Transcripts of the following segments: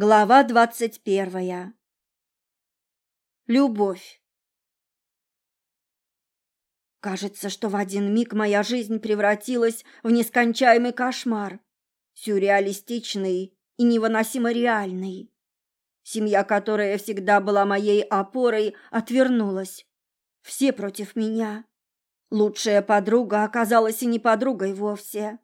Глава двадцать первая. Любовь. Кажется, что в один миг моя жизнь превратилась в нескончаемый кошмар, сюрреалистичный и невыносимо реальный. Семья, которая всегда была моей опорой, отвернулась. Все против меня. Лучшая подруга оказалась и не подругой вовсе.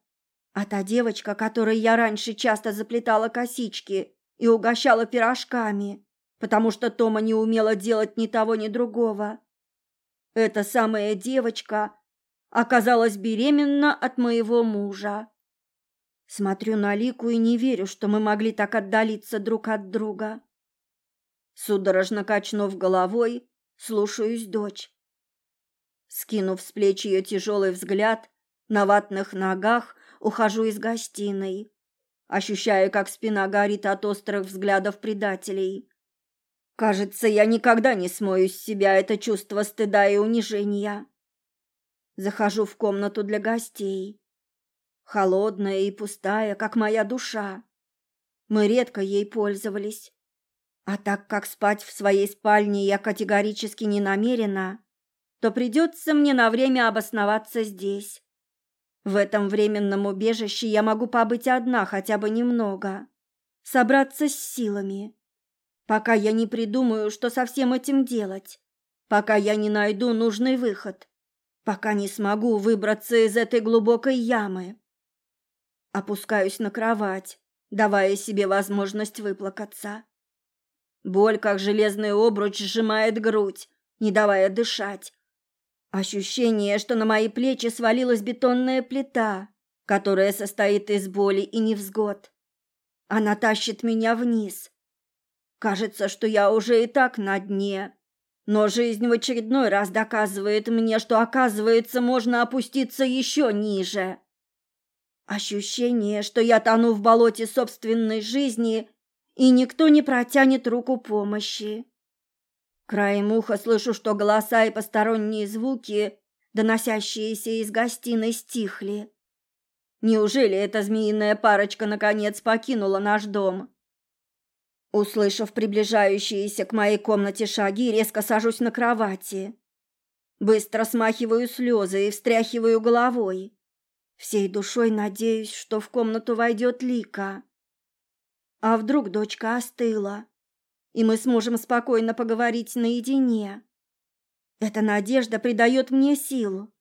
А та девочка, которой я раньше часто заплетала косички, и угощала пирожками, потому что Тома не умела делать ни того, ни другого. Эта самая девочка оказалась беременна от моего мужа. Смотрю на Лику и не верю, что мы могли так отдалиться друг от друга. Судорожно качнув головой, слушаюсь дочь. Скинув с плеч ее тяжелый взгляд, на ватных ногах ухожу из гостиной ощущая, как спина горит от острых взглядов предателей. Кажется, я никогда не смою с себя это чувство стыда и унижения. Захожу в комнату для гостей. Холодная и пустая, как моя душа. Мы редко ей пользовались. А так как спать в своей спальне я категорически не намерена, то придется мне на время обосноваться здесь. В этом временном убежище я могу побыть одна хотя бы немного, собраться с силами, пока я не придумаю, что со всем этим делать, пока я не найду нужный выход, пока не смогу выбраться из этой глубокой ямы. Опускаюсь на кровать, давая себе возможность выплакаться. Боль, как железный обруч, сжимает грудь, не давая дышать, Ощущение, что на мои плечи свалилась бетонная плита, которая состоит из боли и невзгод. Она тащит меня вниз. Кажется, что я уже и так на дне. Но жизнь в очередной раз доказывает мне, что, оказывается, можно опуститься еще ниже. Ощущение, что я тону в болоте собственной жизни, и никто не протянет руку помощи. Краем уха слышу, что голоса и посторонние звуки, доносящиеся из гостиной, стихли. Неужели эта змеиная парочка наконец покинула наш дом? Услышав приближающиеся к моей комнате шаги, резко сажусь на кровати. Быстро смахиваю слезы и встряхиваю головой. Всей душой надеюсь, что в комнату войдет Лика. А вдруг дочка остыла? И мы сможем спокойно поговорить наедине. Эта надежда придает мне силу.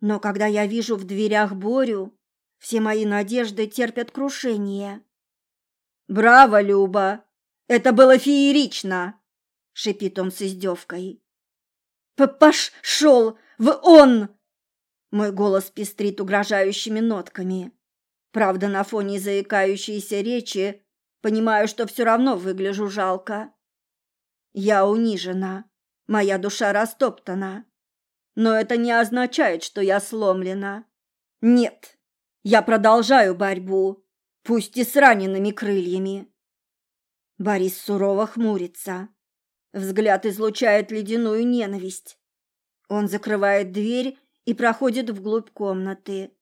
Но когда я вижу в дверях Борю, все мои надежды терпят крушение. «Браво, Люба! Это было феерично!» — шипит он с издевкой. «Пошел в он!» Мой голос пестрит угрожающими нотками. Правда, на фоне заикающейся речи Понимаю, что все равно выгляжу жалко. Я унижена, моя душа растоптана. Но это не означает, что я сломлена. Нет, я продолжаю борьбу, пусть и с ранеными крыльями. Борис сурово хмурится. Взгляд излучает ледяную ненависть. Он закрывает дверь и проходит вглубь комнаты.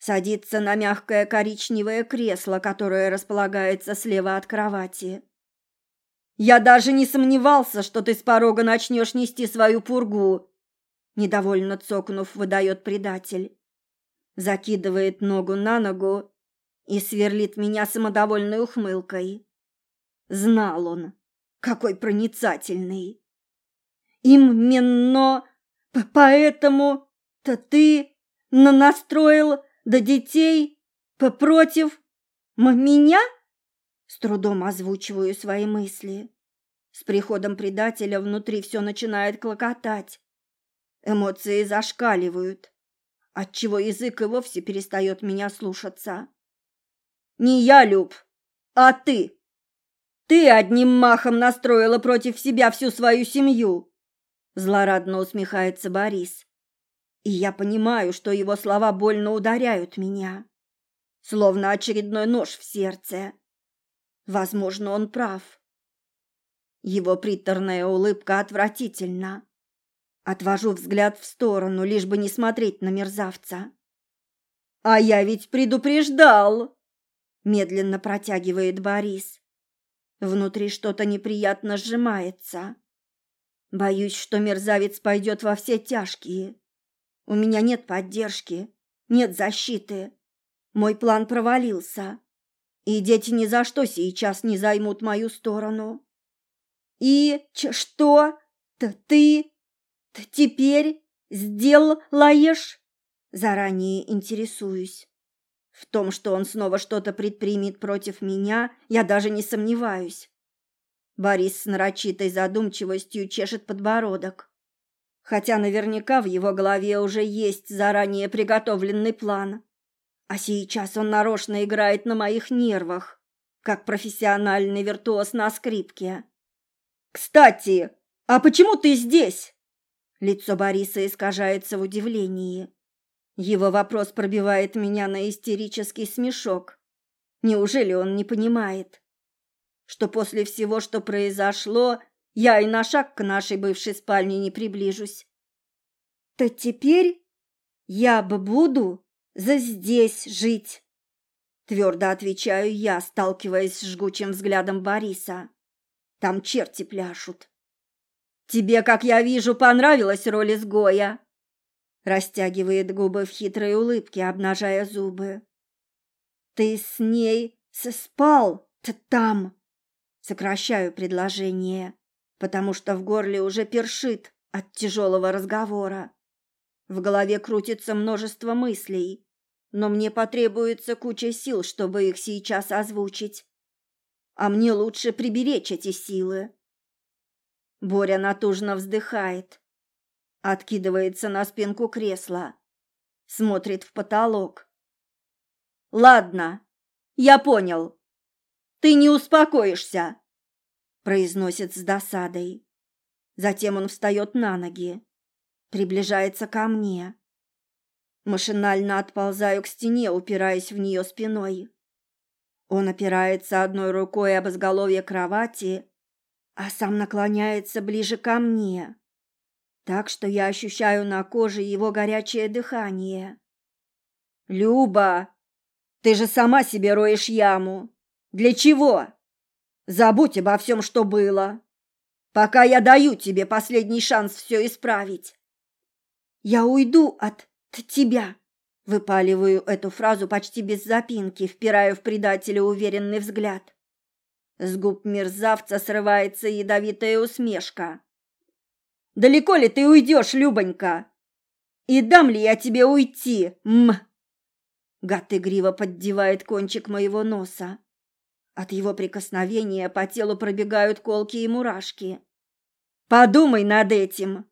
Садится на мягкое коричневое кресло, которое располагается слева от кровати. «Я даже не сомневался, что ты с порога начнешь нести свою пургу!» Недовольно цокнув, выдает предатель. Закидывает ногу на ногу и сверлит меня самодовольной ухмылкой. Знал он, какой проницательный. Именно поэтому-то ты настроил до детей против меня? С трудом озвучиваю свои мысли. С приходом предателя внутри все начинает клокотать. Эмоции зашкаливают, отчего язык и вовсе перестает меня слушаться. Не я, Люб, а ты. Ты одним махом настроила против себя всю свою семью. Злорадно усмехается Борис. И я понимаю, что его слова больно ударяют меня, словно очередной нож в сердце. Возможно, он прав. Его приторная улыбка отвратительна. Отвожу взгляд в сторону, лишь бы не смотреть на мерзавца. «А я ведь предупреждал!» Медленно протягивает Борис. Внутри что-то неприятно сжимается. Боюсь, что мерзавец пойдет во все тяжкие. У меня нет поддержки, нет защиты. Мой план провалился, и дети ни за что сейчас не займут мою сторону. И что? Т ты, ты теперь сделаешь? Заранее интересуюсь. В том, что он снова что-то предпримет против меня, я даже не сомневаюсь. Борис с нарочитой задумчивостью чешет подбородок. Хотя наверняка в его голове уже есть заранее приготовленный план. А сейчас он нарочно играет на моих нервах, как профессиональный виртуоз на скрипке. «Кстати, а почему ты здесь?» Лицо Бориса искажается в удивлении. Его вопрос пробивает меня на истерический смешок. Неужели он не понимает, что после всего, что произошло, я и на шаг к нашей бывшей спальне не приближусь? То теперь я бы буду за здесь жить, твердо отвечаю я, сталкиваясь с жгучим взглядом Бориса. Там черти пляшут. Тебе, как я вижу, понравилась роль изгоя. Растягивает губы в хитрой улыбке, обнажая зубы. Ты с ней спал -то там. Сокращаю предложение, потому что в горле уже першит от тяжелого разговора. В голове крутится множество мыслей, но мне потребуется куча сил, чтобы их сейчас озвучить. А мне лучше приберечь эти силы. Боря натужно вздыхает, откидывается на спинку кресла, смотрит в потолок. Ладно, я понял. Ты не успокоишься, произносит с досадой. Затем он встает на ноги, приближается ко мне. Машинально отползаю к стене, упираясь в нее спиной. Он опирается одной рукой об изголовье кровати, а сам наклоняется ближе ко мне так что я ощущаю на коже его горячее дыхание. «Люба, ты же сама себе роешь яму. Для чего? Забудь обо всем, что было, пока я даю тебе последний шанс все исправить. Я уйду от тебя». Выпаливаю эту фразу почти без запинки, впираю в предателя уверенный взгляд. С губ мерзавца срывается ядовитая усмешка. Далеко ли ты уйдешь, Любонька? И дам ли я тебе уйти, м? Гад игриво поддевает кончик моего носа. От его прикосновения по телу пробегают колки и мурашки. Подумай над этим.